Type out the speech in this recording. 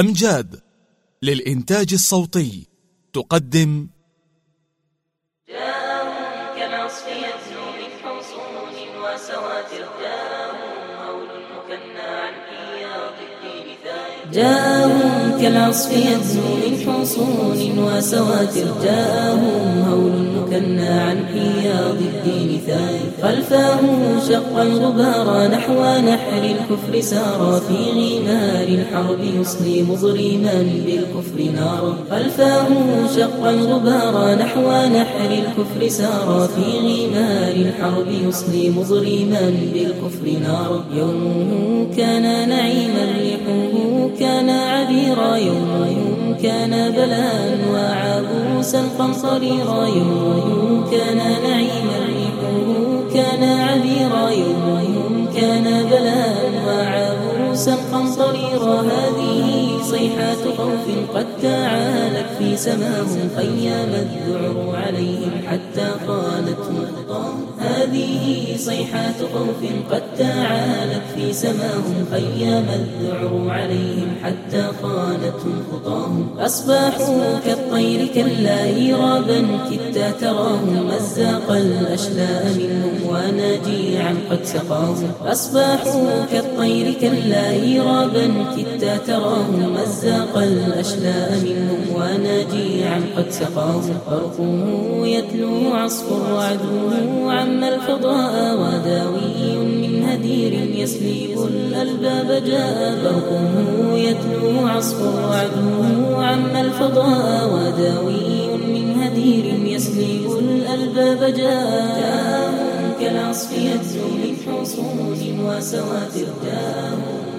أمجاد للإنتاج الصوتي تقدم جاءهم كالعصف يتلو من حصون وسواتر جاءهم هول مكنى عن إياض الدين جاءهم كالعصف يتلو من حصون وسواتر جاءهم هول مكنى عن حياض الدين خلفه شق الغبار نحو نحر الكفر سار في غمار الحرب يصلي مظلما بالكفر نارا خلفه شق الغبار نحو نحر الكفر سار في غمار الحرب يصلي مظلما بالكفر نارا يومه كان نعيما ريحه كان عبيرا يومه كان بلاء وعبوسا قمصريرا يوم كان نعيما قمصريرا هذه صيحات خوف قد تعالت في سماهم خيام الذعر عليهم حتى خطاهم هذه صيحات خوف قد تعالت في سماهم خيام الذعر عليهم حتى قالتهم خطاهم. أصبحوا كالطير كلا إيرابا كتا تراهم مزاق الأشلاء منهم ونجيعا قد سقاهم. أصبحوا كالطير كلا إيرابا كتا تراهم مزاق الأشلاء منهم ونجيعا قد سقاهم. برقه يتلو عصفر وعدوه عم الفضاء وداوي من هدير يسليب الألباب جاء برقه يتلو عصفر وعدوه عم الفضاء وداوي من هدير يسليب الألباب جاء كالعصف يتلو من حصون وسواتر جاءهم